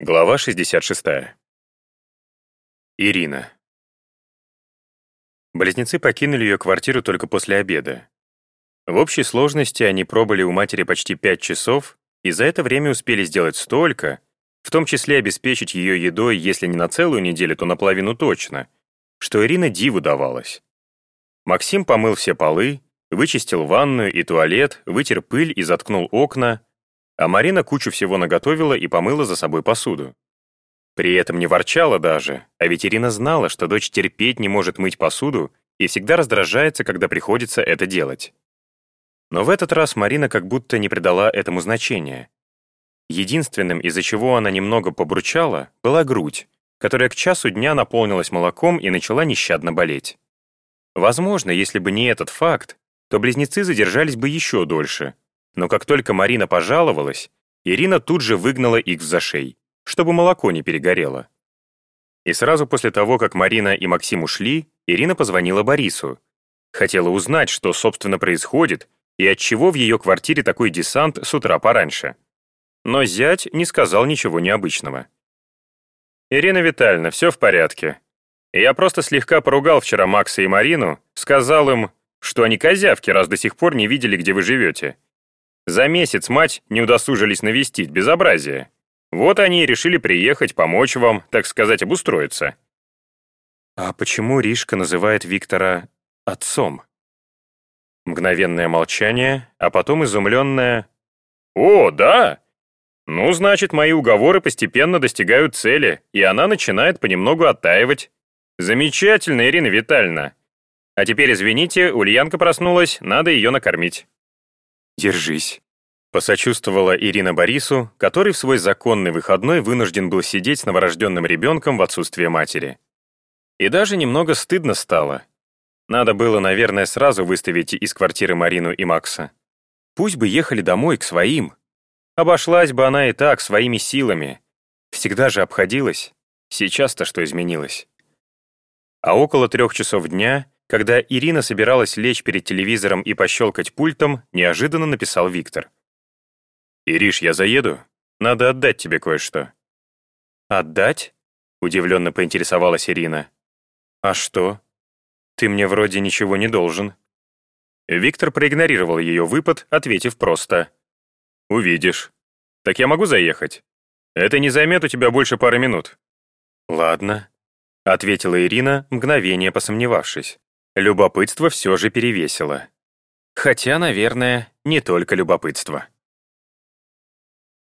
Глава 66. Ирина. Близнецы покинули ее квартиру только после обеда. В общей сложности они пробыли у матери почти пять часов и за это время успели сделать столько, в том числе обеспечить ее едой, если не на целую неделю, то наполовину точно, что Ирина диву давалась. Максим помыл все полы, вычистил ванную и туалет, вытер пыль и заткнул окна, а Марина кучу всего наготовила и помыла за собой посуду. При этом не ворчала даже, а ведь Ирина знала, что дочь терпеть не может мыть посуду и всегда раздражается, когда приходится это делать. Но в этот раз Марина как будто не придала этому значения. Единственным, из-за чего она немного побручала, была грудь, которая к часу дня наполнилась молоком и начала нещадно болеть. Возможно, если бы не этот факт, то близнецы задержались бы еще дольше, но как только Марина пожаловалась, Ирина тут же выгнала их в зашей, чтобы молоко не перегорело. И сразу после того, как Марина и Максим ушли, Ирина позвонила Борису. Хотела узнать, что, собственно, происходит, и отчего в ее квартире такой десант с утра пораньше. Но зять не сказал ничего необычного. «Ирина Витальевна, все в порядке. Я просто слегка поругал вчера Макса и Марину, сказал им, что они козявки, раз до сих пор не видели, где вы живете. За месяц мать не удосужились навестить, безобразие. Вот они и решили приехать, помочь вам, так сказать, обустроиться. А почему Ришка называет Виктора отцом? Мгновенное молчание, а потом изумленное «О, да! Ну, значит, мои уговоры постепенно достигают цели, и она начинает понемногу оттаивать. Замечательно, Ирина Витальевна. А теперь, извините, Ульянка проснулась, надо ее накормить». «Держись», — посочувствовала Ирина Борису, который в свой законный выходной вынужден был сидеть с новорожденным ребенком в отсутствие матери. И даже немного стыдно стало. Надо было, наверное, сразу выставить из квартиры Марину и Макса. Пусть бы ехали домой, к своим. Обошлась бы она и так, своими силами. Всегда же обходилась. Сейчас-то что изменилось? А около трех часов дня когда Ирина собиралась лечь перед телевизором и пощелкать пультом, неожиданно написал Виктор. «Ириш, я заеду. Надо отдать тебе кое-что». «Отдать?» — удивленно поинтересовалась Ирина. «А что? Ты мне вроде ничего не должен». Виктор проигнорировал ее выпад, ответив просто. «Увидишь. Так я могу заехать? Это не займет у тебя больше пары минут». «Ладно», — ответила Ирина, мгновение посомневавшись. Любопытство все же перевесило. Хотя, наверное, не только любопытство.